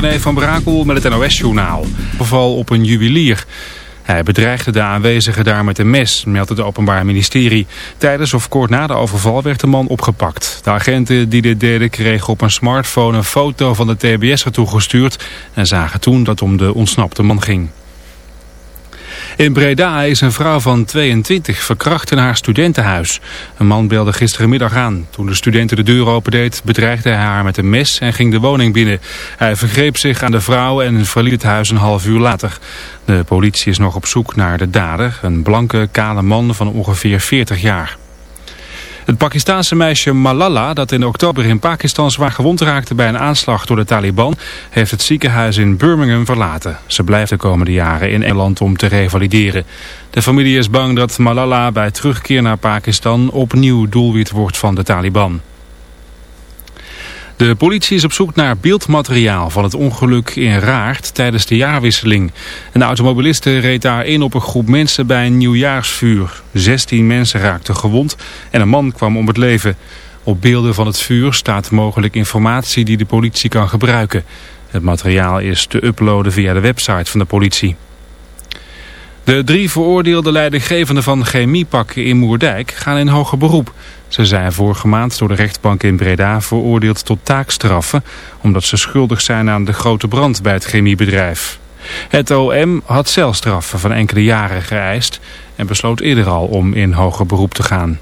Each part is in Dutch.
René van Brakel met het NOS-journaal. Geval op een juwelier. Hij bedreigde de aanwezigen daar met een mes, meldt het Openbaar Ministerie. Tijdens of kort na de overval werd de man opgepakt. De agenten die dit deden kregen op een smartphone een foto van de TBS'er toegestuurd... en zagen toen dat om de ontsnapte man ging. In Breda is een vrouw van 22 verkracht in haar studentenhuis. Een man belde gisterenmiddag aan. Toen de studenten de deur opendeed bedreigde hij haar met een mes en ging de woning binnen. Hij vergreep zich aan de vrouw en verliet het huis een half uur later. De politie is nog op zoek naar de dader, een blanke, kale man van ongeveer 40 jaar. Het Pakistaanse meisje Malala, dat in oktober in Pakistan zwaar gewond raakte bij een aanslag door de Taliban, heeft het ziekenhuis in Birmingham verlaten. Ze blijft de komende jaren in Engeland om te revalideren. De familie is bang dat Malala bij terugkeer naar Pakistan opnieuw doelwit wordt van de Taliban. De politie is op zoek naar beeldmateriaal van het ongeluk in Raart tijdens de jaarwisseling. Een automobiliste reed daar in op een groep mensen bij een nieuwjaarsvuur. 16 mensen raakten gewond en een man kwam om het leven. Op beelden van het vuur staat mogelijk informatie die de politie kan gebruiken. Het materiaal is te uploaden via de website van de politie. De drie veroordeelde leidinggevenden van chemiepakken in Moerdijk gaan in hoger beroep. Ze zijn vorige maand door de rechtbank in Breda veroordeeld tot taakstraffen... omdat ze schuldig zijn aan de grote brand bij het chemiebedrijf. Het OM had celstraffen van enkele jaren geëist... en besloot eerder al om in hoger beroep te gaan.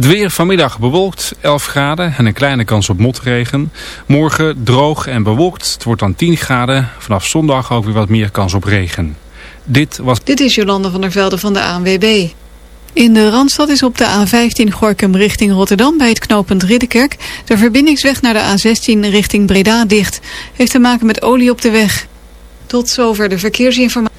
Het weer vanmiddag bewolkt, 11 graden en een kleine kans op motregen. Morgen droog en bewolkt, het wordt dan 10 graden. Vanaf zondag ook weer wat meer kans op regen. Dit was... Dit is Jolande van der Velde van de ANWB. In de Randstad is op de A15 Gorkum richting Rotterdam bij het knooppunt Ridderkerk... de verbindingsweg naar de A16 richting Breda dicht. Heeft te maken met olie op de weg. Tot zover de verkeersinformatie.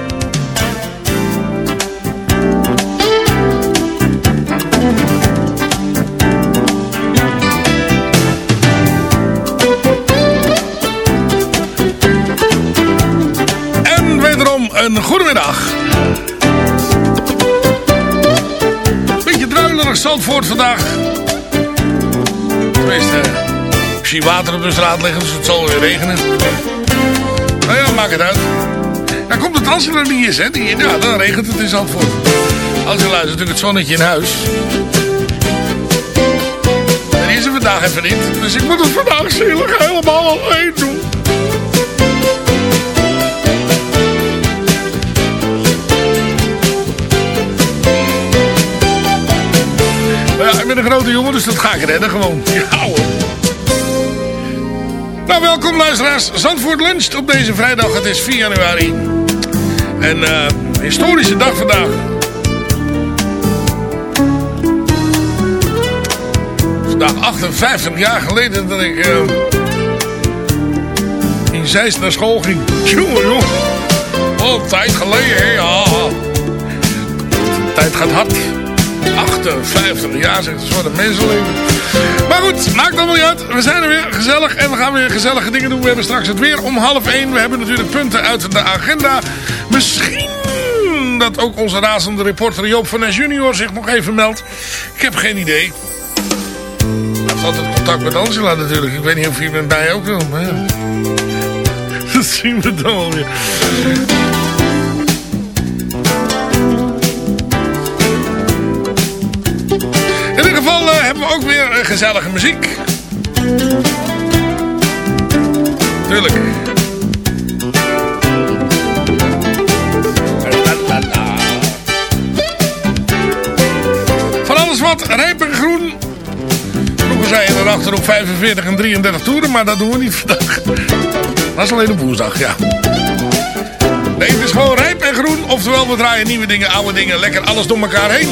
Een goedemiddag. Beetje druilerig Zandvoort vandaag. Tenminste, ik zie water op de straat liggen, dus het zal weer regenen. Nou ja, maakt het uit. Dan komt het als er niet is, hè. Die, ja, dan regent het in Zandvoort. Als je luistert, natuurlijk het zonnetje in huis. Die is er vandaag even niet. Dus ik moet het vandaag zielig helemaal alleen doen. Ja, ik ben een grote jongen, dus dat ga ik redden gewoon. Ja. Nou, welkom luisteraars. Zandvoort luncht op deze vrijdag. Het is 4 januari. En eh, historische dag vandaag. Vandaag 58 jaar geleden dat ik eh, in Zeist naar school ging. Jongen, jongen. Al tijd geleden. Ja. Tijd gaat hard. 58 jaar, zegt het de mensenleven. Maar goed, maakt allemaal niet uit. We zijn er weer gezellig en we gaan weer gezellige dingen doen. We hebben straks het weer om half 1. We hebben natuurlijk punten uit de agenda. Misschien dat ook onze razende reporter Joop van Nes junior zich nog even meldt. Ik heb geen idee. Hij heeft altijd contact met Angela natuurlijk. Ik weet niet of hij met mij ook wil. Maar ja. Dat zien we dan wel geval uh, hebben we ook weer uh, gezellige muziek. Tuurlijk. Van alles wat, rijp en groen. Vroeger zei je erachter op 45 en 33 toeren, maar dat doen we niet vandaag. Dat is alleen op woensdag, ja. Nee, het is gewoon rijp en groen. Oftewel, we draaien nieuwe dingen, oude dingen. Lekker alles door elkaar heen.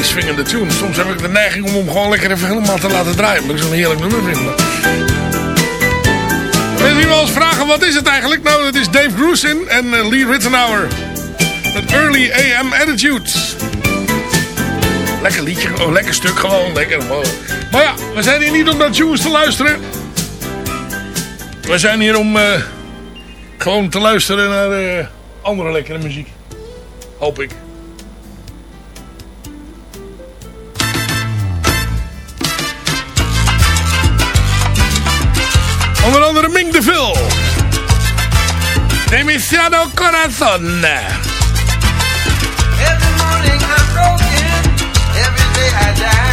Die swingende tune. Soms heb ik de neiging om hem gewoon lekker even helemaal te laten draaien. Omdat ik zo'n heerlijk nummer vind. Mensen die wel eens vragen, wat is het eigenlijk? Nou, het is Dave Grusin en uh, Lee Rittenauer. Met Early AM Attitude. Lekker liedje, oh, lekker stuk gewoon. Lekker. Maar ja, we zijn hier niet om naar tunes te luisteren. We zijn hier om uh, gewoon te luisteren naar uh, andere lekkere muziek. Hoop ik. Demisiado Corazon. Every morning I'm broken, every day I die.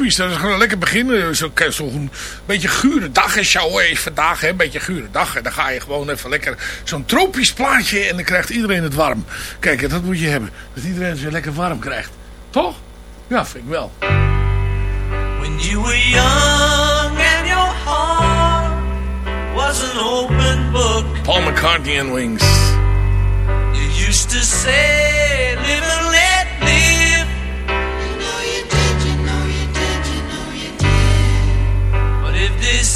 Dat is gewoon lekker beginnen. Zo'n zo beetje gure dag is jou eens vandaag. Hè. Een beetje gure dag. En dan ga je gewoon even lekker zo'n tropisch plaatje. En dan krijgt iedereen het warm. Kijk, dat moet je hebben. Dat iedereen het weer lekker warm krijgt. Toch? Ja, vind ik wel. When you were young and your heart was an open book. Paul McCartney and Wings. You used to say,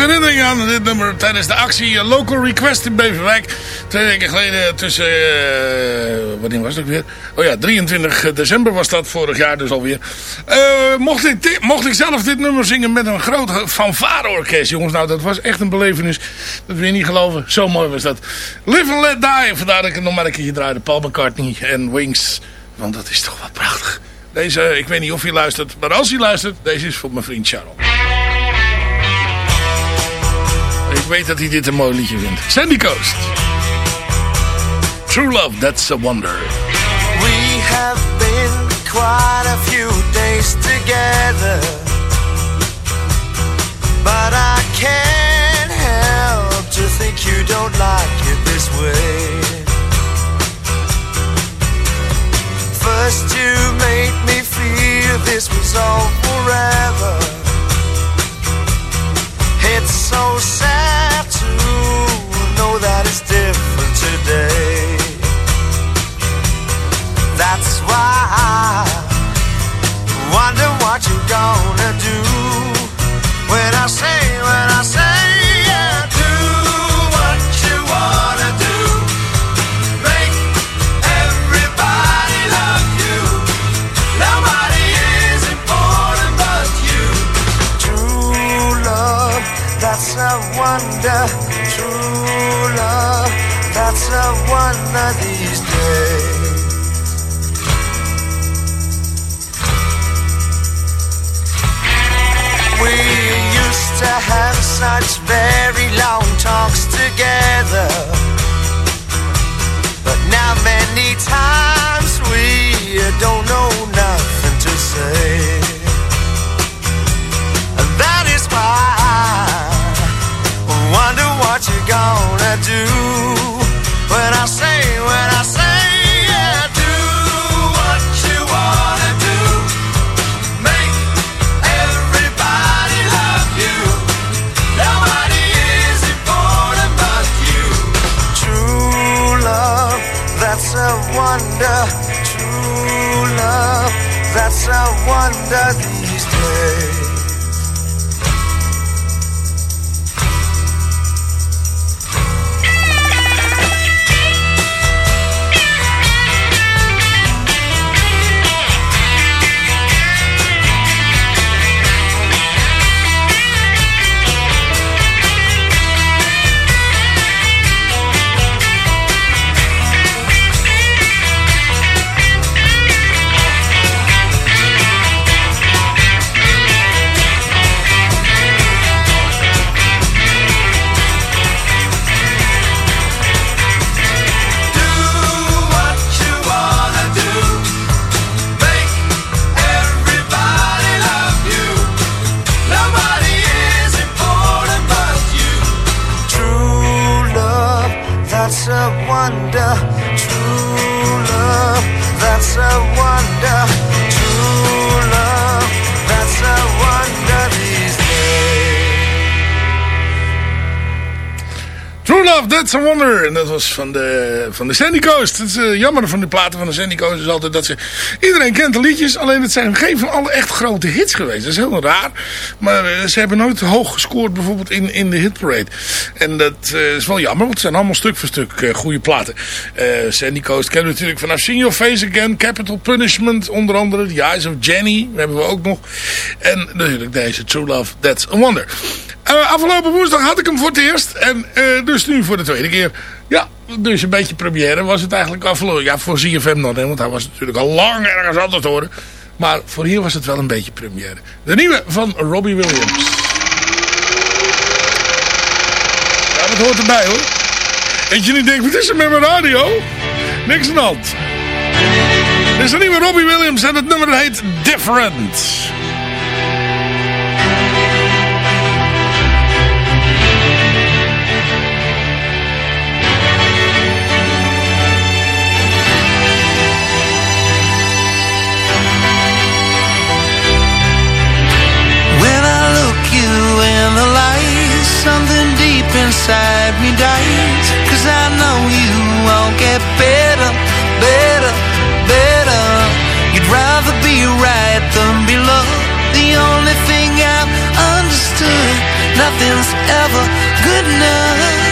Herinnering aan dit nummer tijdens de actie eh, Local Request in Beverwijk. Twee weken geleden tussen, eh, wanneer was ook weer? Oh ja, 23 december was dat vorig jaar dus alweer. Eh, mocht, ik mocht ik zelf dit nummer zingen met een groot fanfareorkest, jongens. Nou, dat was echt een belevenis. Dat wil je niet geloven. Zo mooi was dat. Live and Let Die. Vandaar dat ik het nog maar een keertje draaide. Paul McCartney en Wings. Want dat is toch wel prachtig. Deze, ik weet niet of je luistert, maar als je luistert, deze is voor mijn vriend Charles. Weet dat hij dit een mooi liedje vindt. Sandy Coast. True love, that's a wonder. We have been quite a few days together. But I can't help to think you don't like it this way. First you made me feel this was all forever. It's so sad it's different today. That's why I wonder what you're gonna do when I say, when I say, yeah, that's a wonder these days. We used to have such very long talks together. But now many times we don't know nothing to say. And that is why I wonder what you're gonna do wonder. True love, that's a wonder That's a Wonder. En dat was van de, van de Sandy Coast. Het is uh, jammer van de platen van de Sandy Coast is altijd dat ze... Iedereen kent de liedjes, alleen het zijn geen van alle echt grote hits geweest. Dat is heel raar. Maar uh, ze hebben nooit hoog gescoord bijvoorbeeld in, in de hitparade. En dat uh, is wel jammer, want het zijn allemaal stuk voor stuk goede platen. Sandy Coast kennen natuurlijk vanaf Seen Your Face Again, Capital Punishment onder andere. The Eyes of Jenny hebben we ook nog. En natuurlijk deze True Love, That's a Wonder. Uh, afgelopen woensdag had ik hem voor het eerst. En uh, dus nu voor de tweede keer. Ja, dus een beetje première was het eigenlijk afgelopen. Ja, voor ZFM dan. Hè, want hij was natuurlijk al lang ergens anders horen. Maar voor hier was het wel een beetje première. De nieuwe van Robbie Williams. Ja, dat hoort erbij hoor. Dat je niet denkt, wat is er met mijn radio? Niks aan hand. Dit is de nieuwe Robbie Williams en het nummer heet Different. In the light Something deep inside me dies. Cause I know you won't get better, better, better. You'd rather be right than be loved. The only thing I've understood Nothing's ever good enough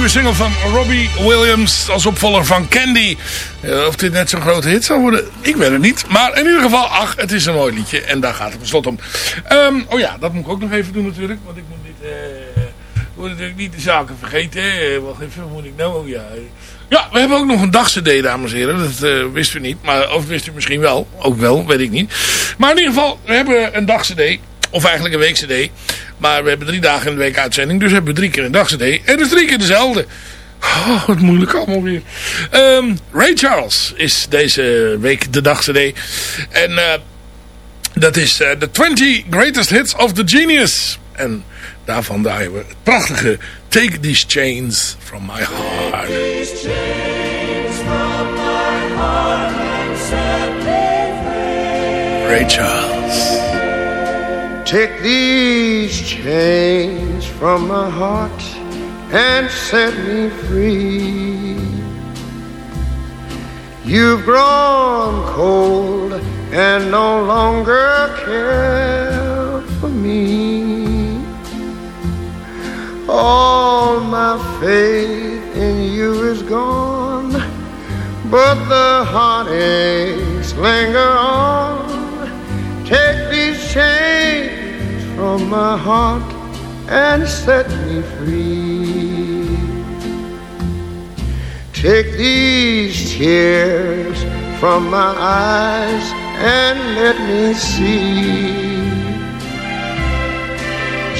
nieuwe single van Robbie Williams als opvolger van Candy. Eh, of dit net zo'n grote hit zou worden, ik weet het niet. Maar in ieder geval, ach, het is een mooi liedje en daar gaat het beslot om. Ehm, oh ja, dat moet ik ook nog even doen natuurlijk, want ik moet dit... eh moet natuurlijk niet de zaken vergeten. Eh, wacht even, moet ik nou? Oh ja. Ja, we hebben ook nog een dagcd, dames en heren. Dat eh, wist u niet. Maar, of wist u misschien wel. Ook wel, weet ik niet. Maar in ieder geval, we hebben een dagcd. Of eigenlijk een weekcd. Maar we hebben drie dagen in de week uitzending. Dus hebben we drie keer een dagcd. En dat is drie keer dezelfde. Oh, wat moeilijk allemaal weer. Ehm, Ray Charles is deze week de dagcd. En eh, dat is eh, de 20 Greatest Hits of the Genius. En daarvan draaien we het prachtige Take These Chains From My Heart. Ray Charles. Take these chains from my heart and set me free. You've grown cold and no longer care for me. All my faith in you is gone, but the heartaches linger on. Take these chains from my heart and set me free. Take these tears from my eyes and let me see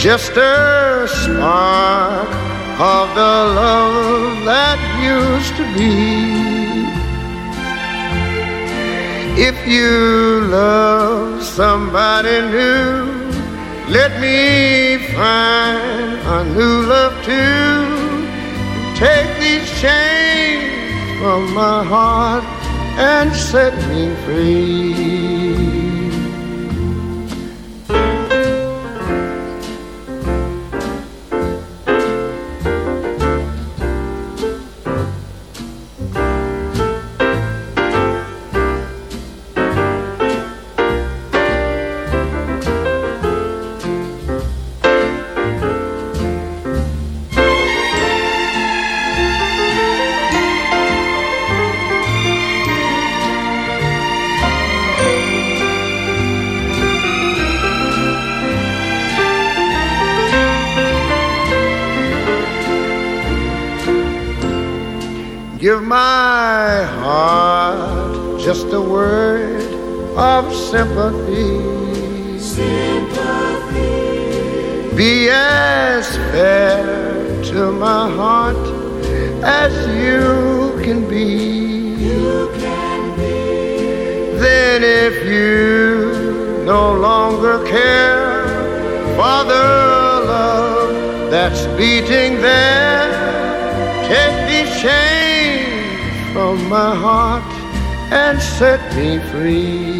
just a spark of the love that used to be. If you love somebody new, let me find a new love too. Take these chains from my heart and set me free. My heart just a word of sympathy. Sympathy. Be as fair to my heart as you can be. Then if you no longer care for the love that's beating there, my heart and set me free.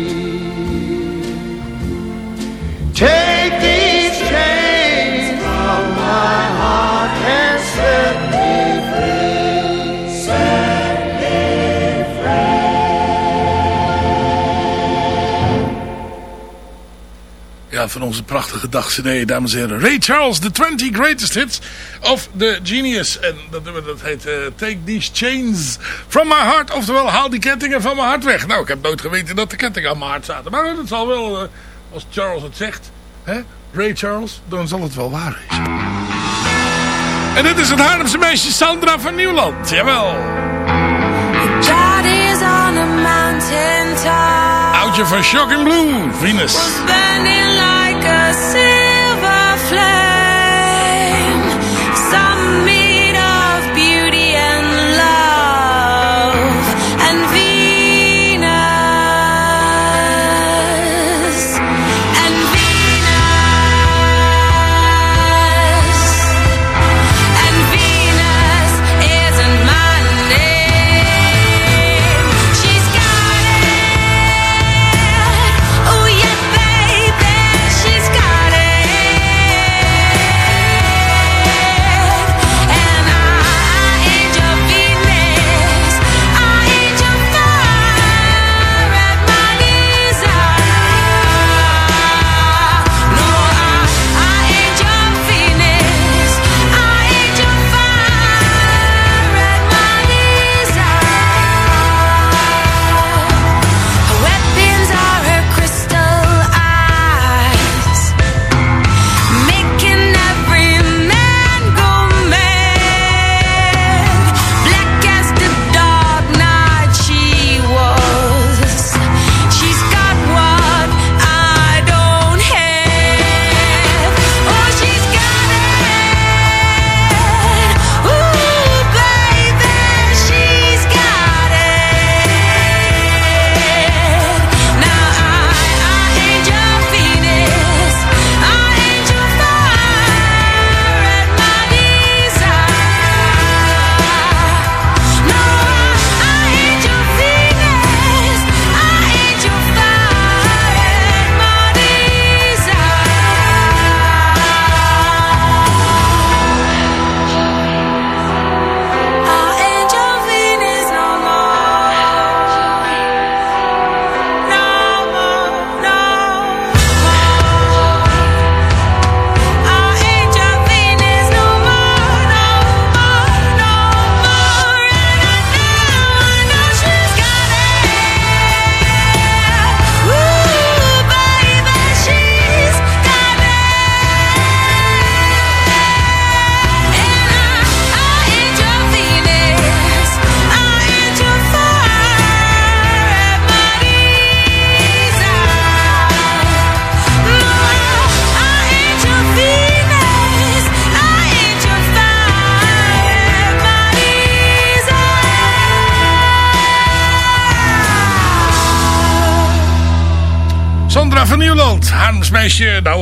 Van onze prachtige dag-cd, dames en heren. Ray Charles, The 20 Greatest Hits of The Genius. En dat nummer dat heet eh, Take These Chains From My Heart. Oftewel, haal die kettingen van mijn hart weg. Nou, ik heb nooit geweten dat de kettingen aan mijn hart zaten. Maar dat zal wel, eh, als Charles het zegt, hè? Ray Charles, dan zal het wel waar zijn. En dit is het Haarlemse meisje Sandra van Nieuwland. Jawel. God is on a mountain top, Oudje van Shocking Blue, Venus.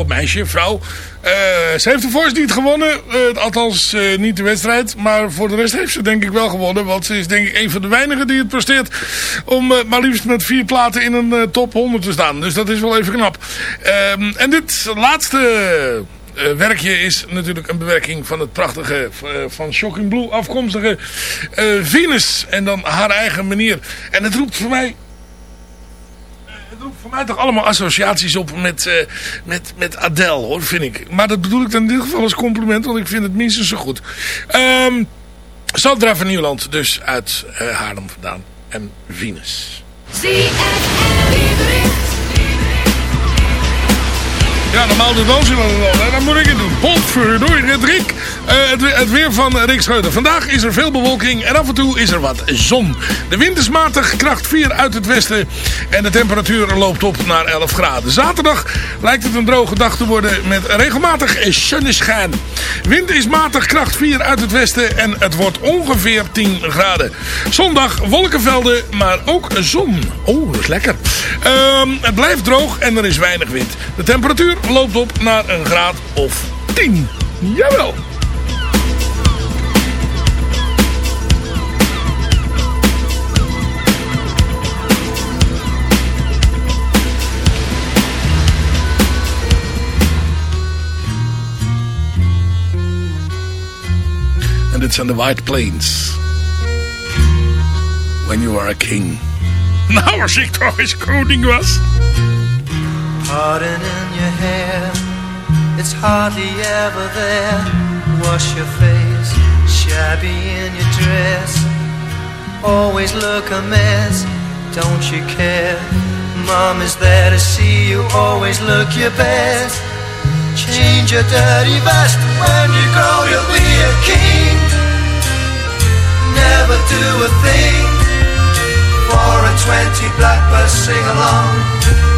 Meisje, vrouw. Eh, ze heeft de Voice niet gewonnen. eh, althans, eh, niet de wedstrijd. Maar voor de rest heeft ze denk ik wel gewonnen. Want ze is denk ik een van de weinigen die het presteert... om maar liefst met vier platen in een top 100 te staan. Dus dat is wel even knap. Ehm, en dit laatste werkje is natuurlijk een bewerking van het prachtige... van Shocking Blue afkomstige Venus. En dan haar eigen manier. En het roept voor mij voor mij toch allemaal associaties op met, eh, met, met Adele, hoor, vind ik. Maar dat bedoel ik dan in dit geval als compliment, want ik vind het minstens zo goed. Ehm Sandra van Nieuwland, dus uit eh, Haarlem vandaan. En Venus. Ja, normaal doet Angela het al. Dan moet ik het doen. Potverdorie, het Rick. Eh, het, het weer van Rick Scheuder. Vandaag is er veel bewolking en af en toe is er wat zon. De wind is matig, kracht 4 uit het westen. En de temperatuur loopt op naar 11 graden. Zaterdag lijkt het een droge dag te worden met regelmatig zonneschijn. Wind is matig, kracht 4 uit het westen en het wordt ongeveer 10 graden. Zondag wolkenvelden, maar ook zon. Oh, dat is lekker. Ehm, het blijft droog en er is weinig wind. De temperatuur loopt op naar een graad of 10. Jawel. En dit zijn de White Plains. When you are a king. Nou, als ik toch eens koning was. Pardon in your hair, it's hardly ever there. Wash your face, shabby in your dress. Always look a mess, don't you care? Mom is there to see you, always look your best. Change your dirty vest when you grow, you'll be a king. Never do a thing for a twenty blackbirds sing along.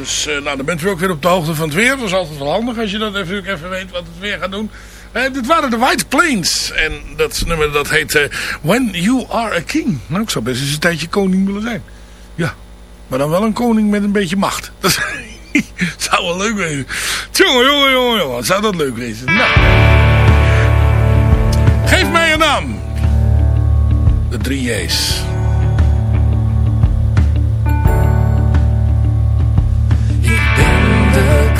Dus eh, nou, dan bent u ook weer op de hoogte van het weer. Dat is altijd wel handig als je dat even, even weet wat het weer gaat doen. Eh, dit waren de White Plains. En dat nummer dat heet eh, When You Are a King. Nou, ik zou best eens een tijdje koning willen zijn. Ja, maar dan wel een koning met een beetje macht. Dat zou wel leuk wezen. Jongen, jongen, jongen. Wat zou dat leuk wezen. Nou. Geef mij een naam. De drie J's.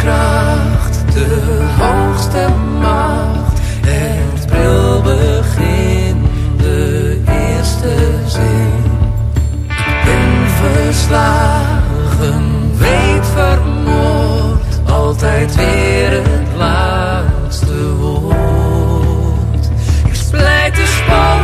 kracht, de hoogste macht, het brilbegin, de eerste zin. Ik verslagen, weet vermoord, altijd weer het laatste woord. Ik splijt de span.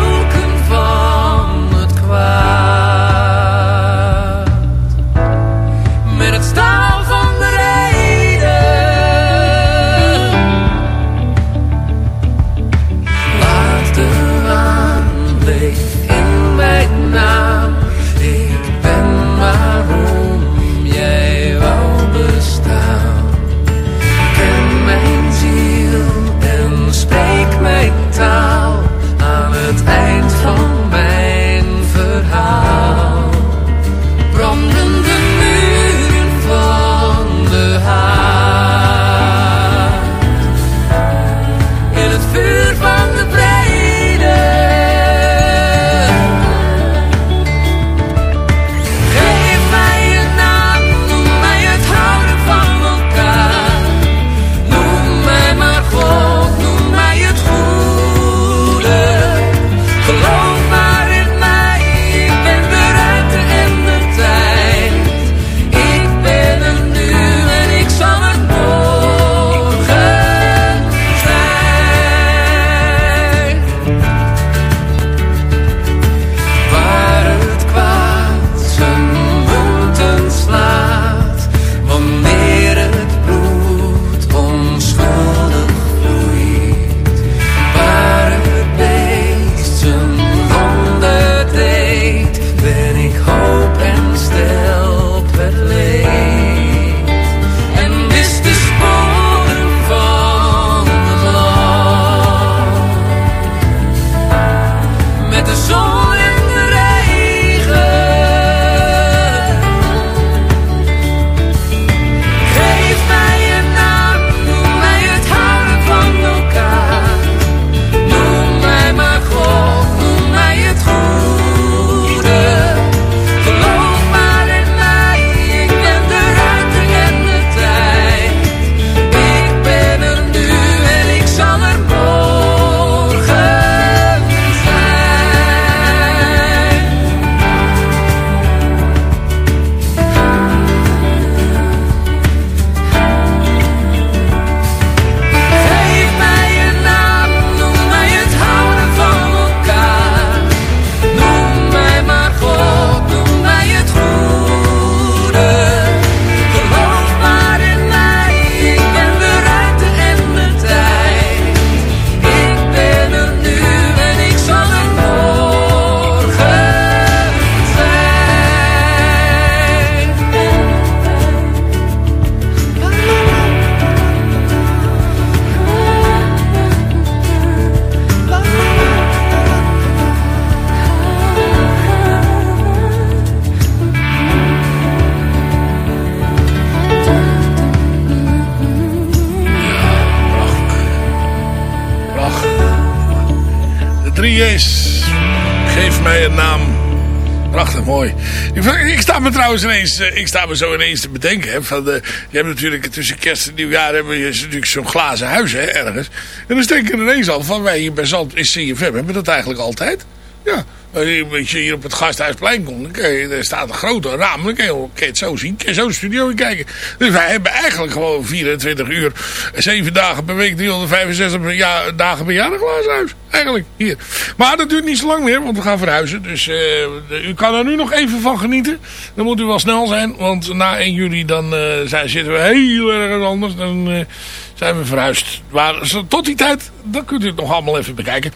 Sta me trouwens ineens, eh, ik sta me zo ineens te bedenken. Hè, van de, je hebt natuurlijk tussen kerst en nieuwjaar hebben je natuurlijk zo'n glazen huis hè, ergens. En dan denk ik ineens al van wij hier bij Zand in CFM hebben dat eigenlijk altijd. Ja, als je hier op het Gasthuisplein komt, er staat een grote raam, dan kun je, het zo zien, kun zo de studio in kijken. Dus wij hebben eigenlijk gewoon 24 uur, 7 dagen per week, 365 per jaar, dagen per jaar een glazen huis. Eigenlijk, hier. Maar dat duurt niet zo lang meer, want we gaan verhuizen. Dus eh, u kan er nu nog even van genieten. Dan moet u wel snel zijn, want na 1 juli dan eh, zijn, zitten we heel erg anders. Dan eh, zijn we verhuisd. Maar tot die tijd, dan kunt u het nog allemaal even bekijken.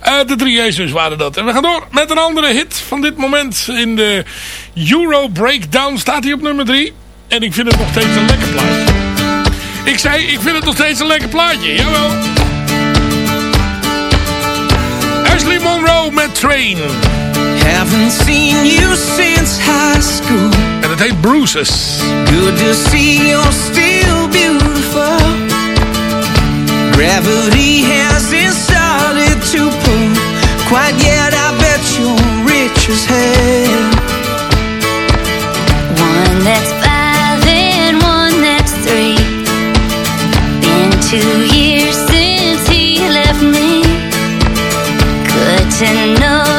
Eh, de drie Jezus waren dat. En we gaan door met een andere hit van dit moment. In de Euro Breakdown staat hij op nummer 3. En ik vind het nog steeds een lekker plaatje. Ik zei, ik vind het nog steeds een lekker plaatje. Jawel. Ashley Monroe met Train. Haven't seen you since high school. En het heet Bruises. Good to see you're still beautiful. Gravity hasn't started to pull quite yet. I bet you're rich as hell. One that's five and one that's three. Been two years since he left me. Good to know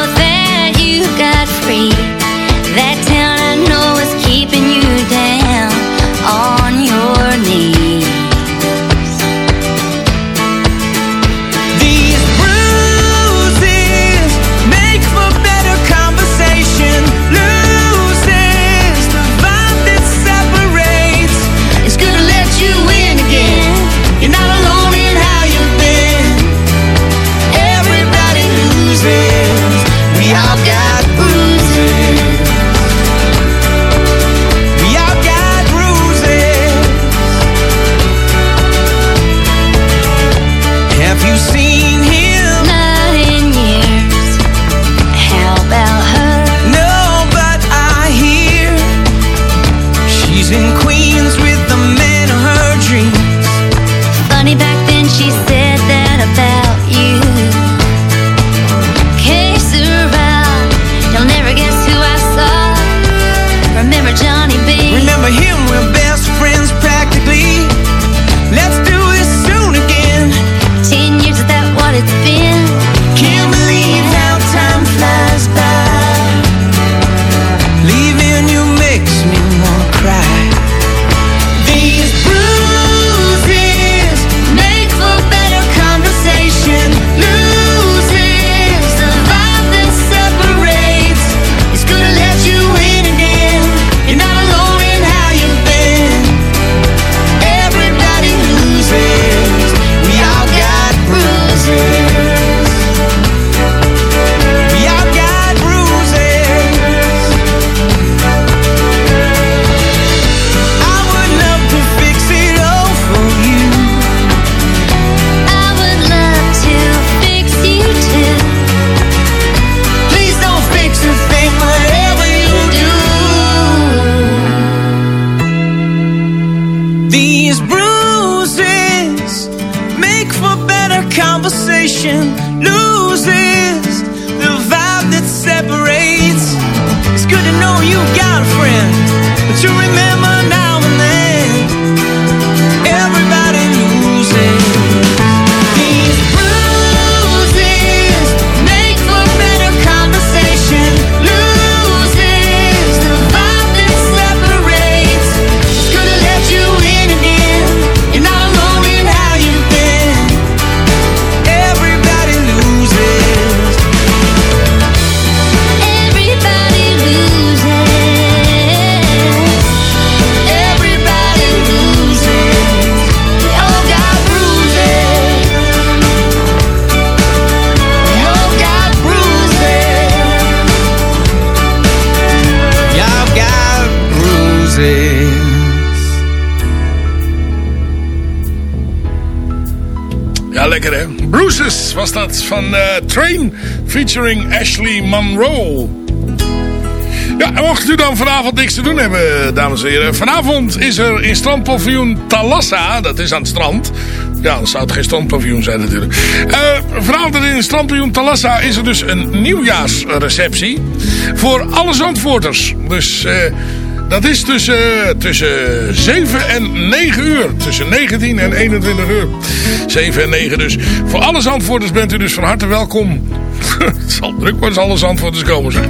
featuring Ashley Monroe. Ja, en mocht u dan vanavond niks te doen hebben, dames en heren. Vanavond is er in strandpaviljoen Talassa, dat is aan het strand. Ja, dan zou het geen strandpaviljoen zijn natuurlijk. Eh vanavond in het strandpaviljoen Talassa is er dus een nieuwjaarsreceptie. Voor alle Zandvoorters. Dus eh, dat is tussen, tussen 7 en 9 uur. Tussen 19 en 21 uur. 7 en 9 dus. Voor alle Zandvoorters bent u dus van harte welkom. het zal druk worden als alle Zandvoorters komen zeg.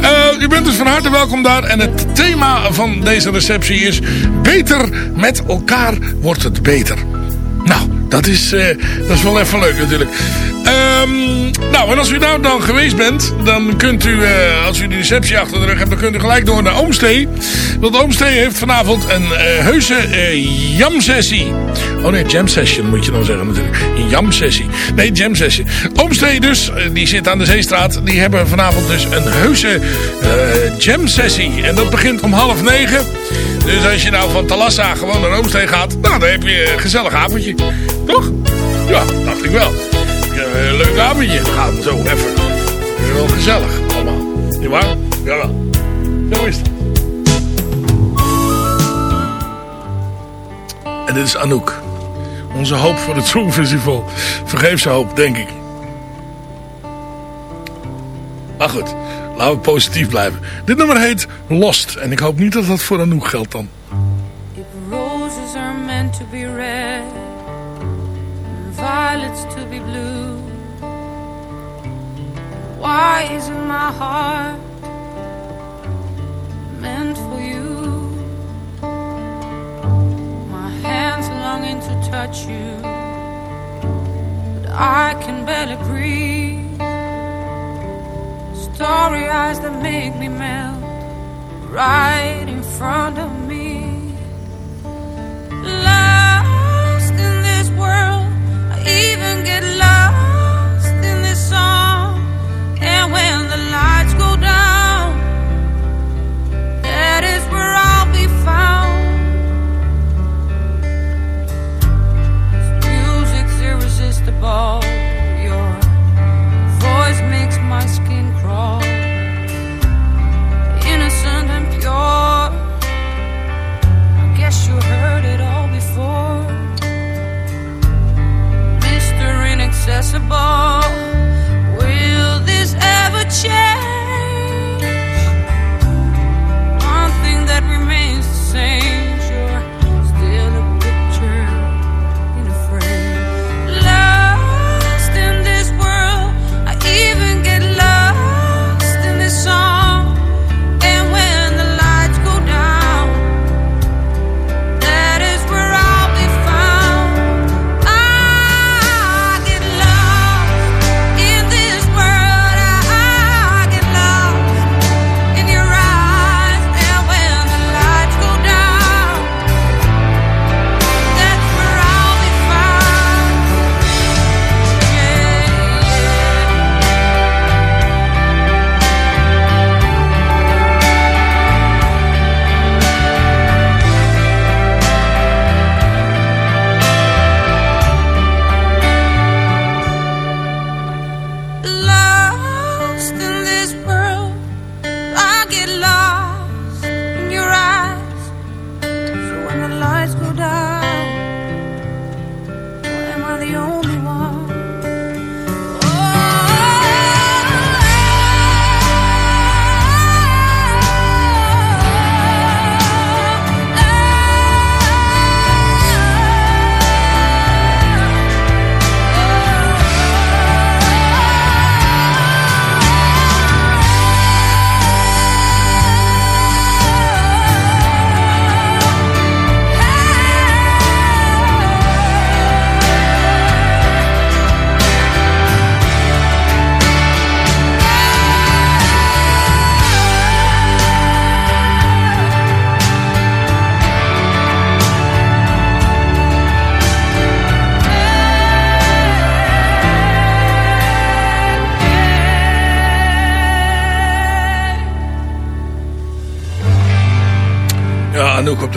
Eh, u bent dus van harte welkom daar. En het thema van deze receptie is... Beter met elkaar wordt het beter. Nou, dat is, eh, dat is wel even leuk natuurlijk. Ehm, nou, en als u nou dan geweest bent, dan kunt u, eh, als u de receptie achter de rug hebt, dan kunt u gelijk door naar Oomstee. Want Oomstee heeft vanavond een eh, heuse jam-sessie. Oh nee, jam session moet je dan zeggen natuurlijk. Jam-sessie. Nee, jam sessie. Oomstee dus, die zit aan de Zeestraat. Die hebben vanavond dus een heuse jam-sessie. En dat begint om half negen. Dus als je nou van Talassa gewoon naar Oomstee gaat, nou, dan heb je een gezellig avondje. Toch? Ja, dacht ik wel. Een leuk avondje. Gaan zo even. Het is wel gezellig allemaal. Niet waar? Jawel. Zo is het. En dit is Anouk. Onze hoop voor het Songfestival. Vergeefse hoop, denk ik. Maar goed, laten we positief blijven. Dit nummer heet Lost. En ik hoop niet dat dat voor Anouk geldt dan. Roses are meant to be red, violets to be blue. Why isn't my heart meant for you? My hands longing to touch you, but I can barely breathe. Story eyes that make me melt right in front of me. Lost in this world, I even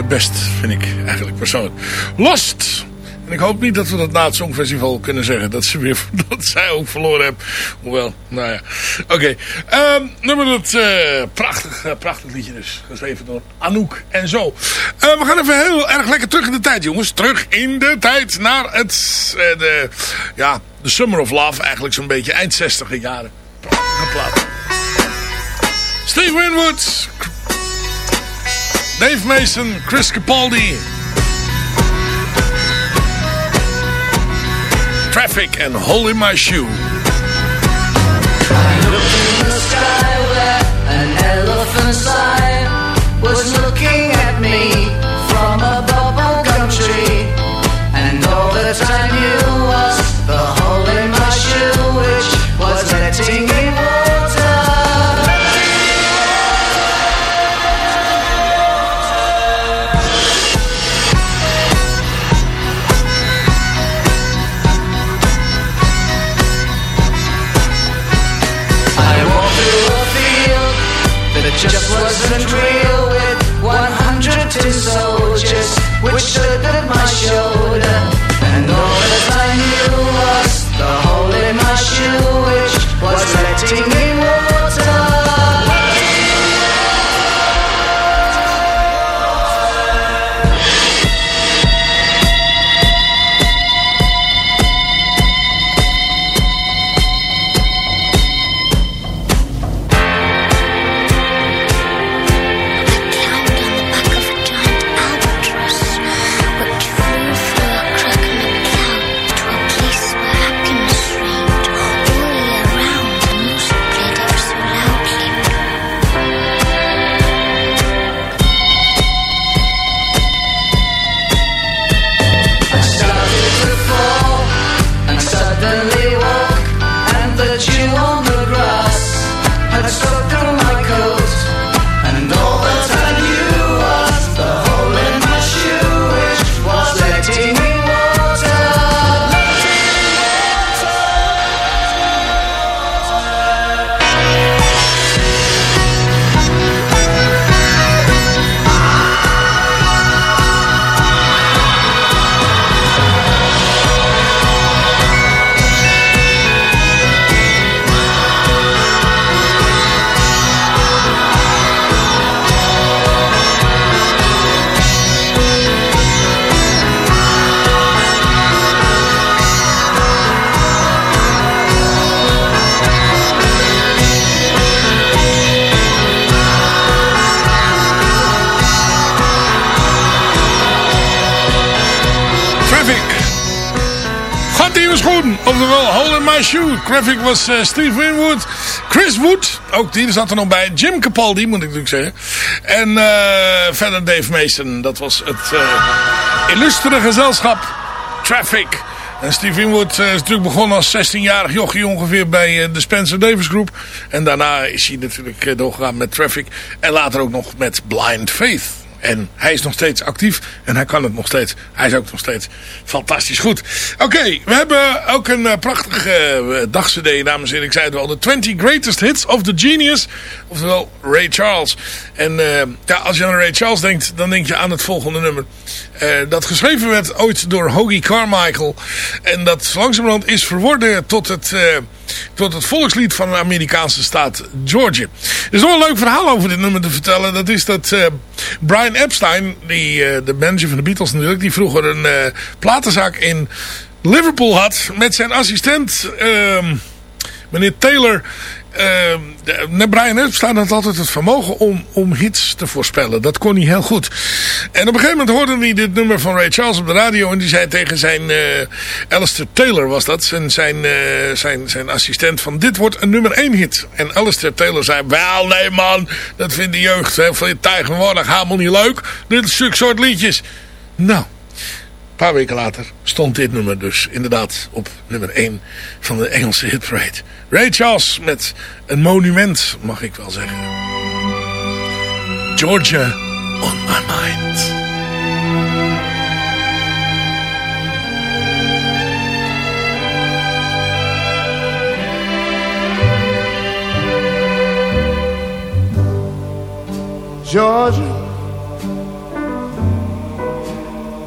best, vind ik eigenlijk persoonlijk. Lost! En ik hoop niet dat we dat na het Songfestival kunnen zeggen. Dat, ze weer, dat zij ook verloren hebben. Hoewel, nou ja. Oké. Ehm, nummer dat prachtig, eh, prachtig liedje dus. Geschreven door Anouk en zo. Eh, we gaan even heel erg lekker terug in de tijd, jongens. Terug in de tijd naar het... eh, de, ja, de Summer of Love. Eigenlijk zo'n beetje eind 60 jaren. Prachtige plaat. Steve Winwood. Dave Mason. Chris Capaldi. Traffic and Hole in My Shoe. I looked in the sky where an elephant's eye was looking at me just wasn't real schoen. Oftewel, hole in my shoe. Traffic was eh, Steve Winwood. Chris Wood. Ook die zat er nog bij. Jim Capaldi, moet ik natuurlijk zeggen. En eh, verder Dave Mason. Dat was het eh illustere gezelschap. Traffic. En Steve Winwood is natuurlijk begonnen als 16-jarig jochie ongeveer bij de Spencer Davis Groep. En daarna is hij natuurlijk doorgegaan met Traffic. En later ook nog met Blind Faith. En hij is nog steeds actief en hij kan het nog steeds. Hij is ook nog steeds fantastisch goed. Oké, we hebben ook een uh, prachtige uh, dames en heren. Ik zei het al, de 20 Greatest Hits of the Genius. Oftewel Ray Charles. En uh, ja, als je aan Ray Charles denkt, dan denk je aan het volgende nummer. dat geschreven werd ooit door Hoagie Carmichael. En dat langzamerhand is verworden tot het, tot het volkslied van de Amerikaanse staat Georgia. Er is nog een leuk verhaal over dit nummer te vertellen. Dat is dat Brian Epstein, die, uh, de manager van de Beatles natuurlijk, die vroeger een uh, platenzaak in Liverpool had met zijn assistent, uh, meneer Taylor. Uh, Brian Epstein had altijd het vermogen om, om hits te voorspellen. Dat kon hij heel goed. En op een gegeven moment hoorde hij dit nummer van Ray Charles op de radio. En die zei tegen zijn, uh, Alistair Taylor was dat, zijn, zijn, uh, zijn, zijn assistent van dit wordt een nummer 1 hit. En Alistair Taylor zei, wel nee man, dat vindt de jeugd van je tegenwoordig helemaal niet leuk. Dit is soort liedjes. Nou, paar weken later stond dit nummer dus inderdaad op nummer 1 van de Engelse hitparade. Ray Charles met een monument, mag ik wel zeggen. Georgia on my mind. Georgia,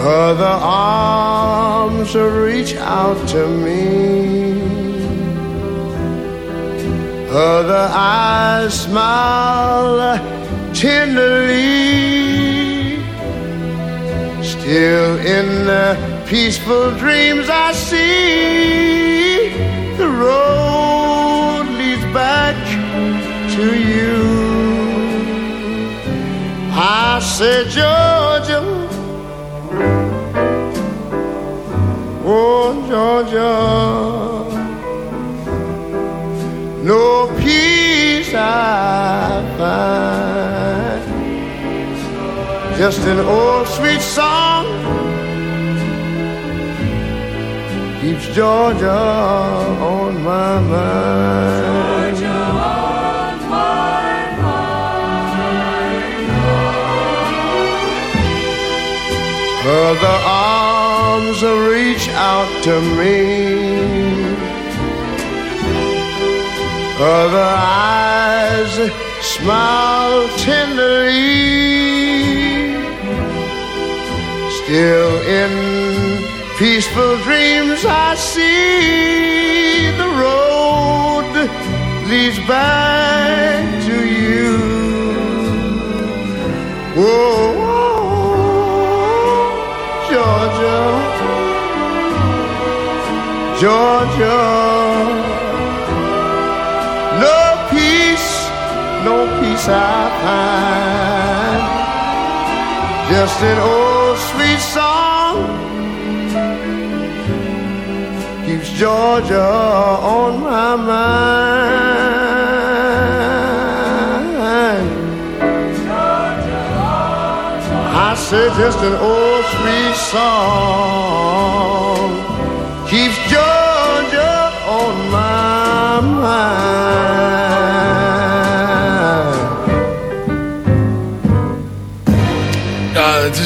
Other arms reach out to me. Other eyes smile tenderly. Still in the peaceful dreams I see the road leads back to you. I said, Georgia, oh Georgia, no peace I find, just an old sweet song keeps Georgia on my mind. Georgia on my mind. Other arms reach out to me. Other eyes smile tenderly. Still in peaceful dreams I see the road leads back to you. Whoa, Georgia. No peace, no peace I find. Just an old sweet song keeps Georgia on my mind. Georgia, I said just an old sweet song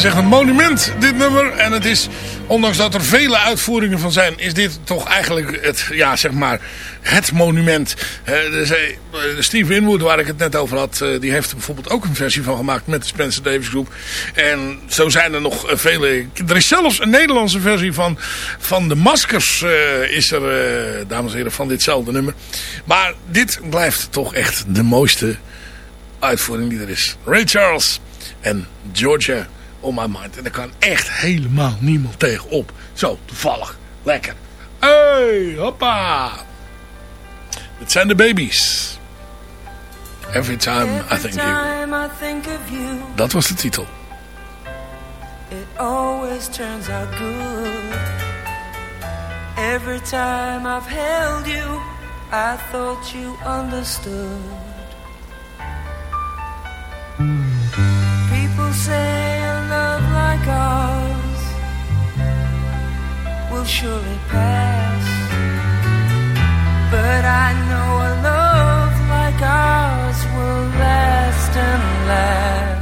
is een monument, dit nummer. En het is, ondanks dat er vele uitvoeringen van zijn, is dit toch eigenlijk het, ja, zeg maar, het monument. Eh, eh, Steve Winwood, waar ik het net over had, eh, die heeft er bijvoorbeeld ook een versie van gemaakt met de Spencer Davis Groep. En zo zijn er nog vele. Er is zelfs een Nederlandse versie van, van de Maskers, is er, dames en heren, van ditzelfde nummer. Maar dit blijft toch echt de mooiste uitvoering die er is. Ray Charles en Georgia on my mind. En daar kan echt helemaal niemand tegen op. Zo, toevallig. Lekker. Hey, hoppa. Dit zijn de babies. Every time I think you. Time I think of you, Dat was de titel. it always turns out good. Every time I've held you, I thought you understood. People say ours will surely pass. But I know a love like ours will last and last.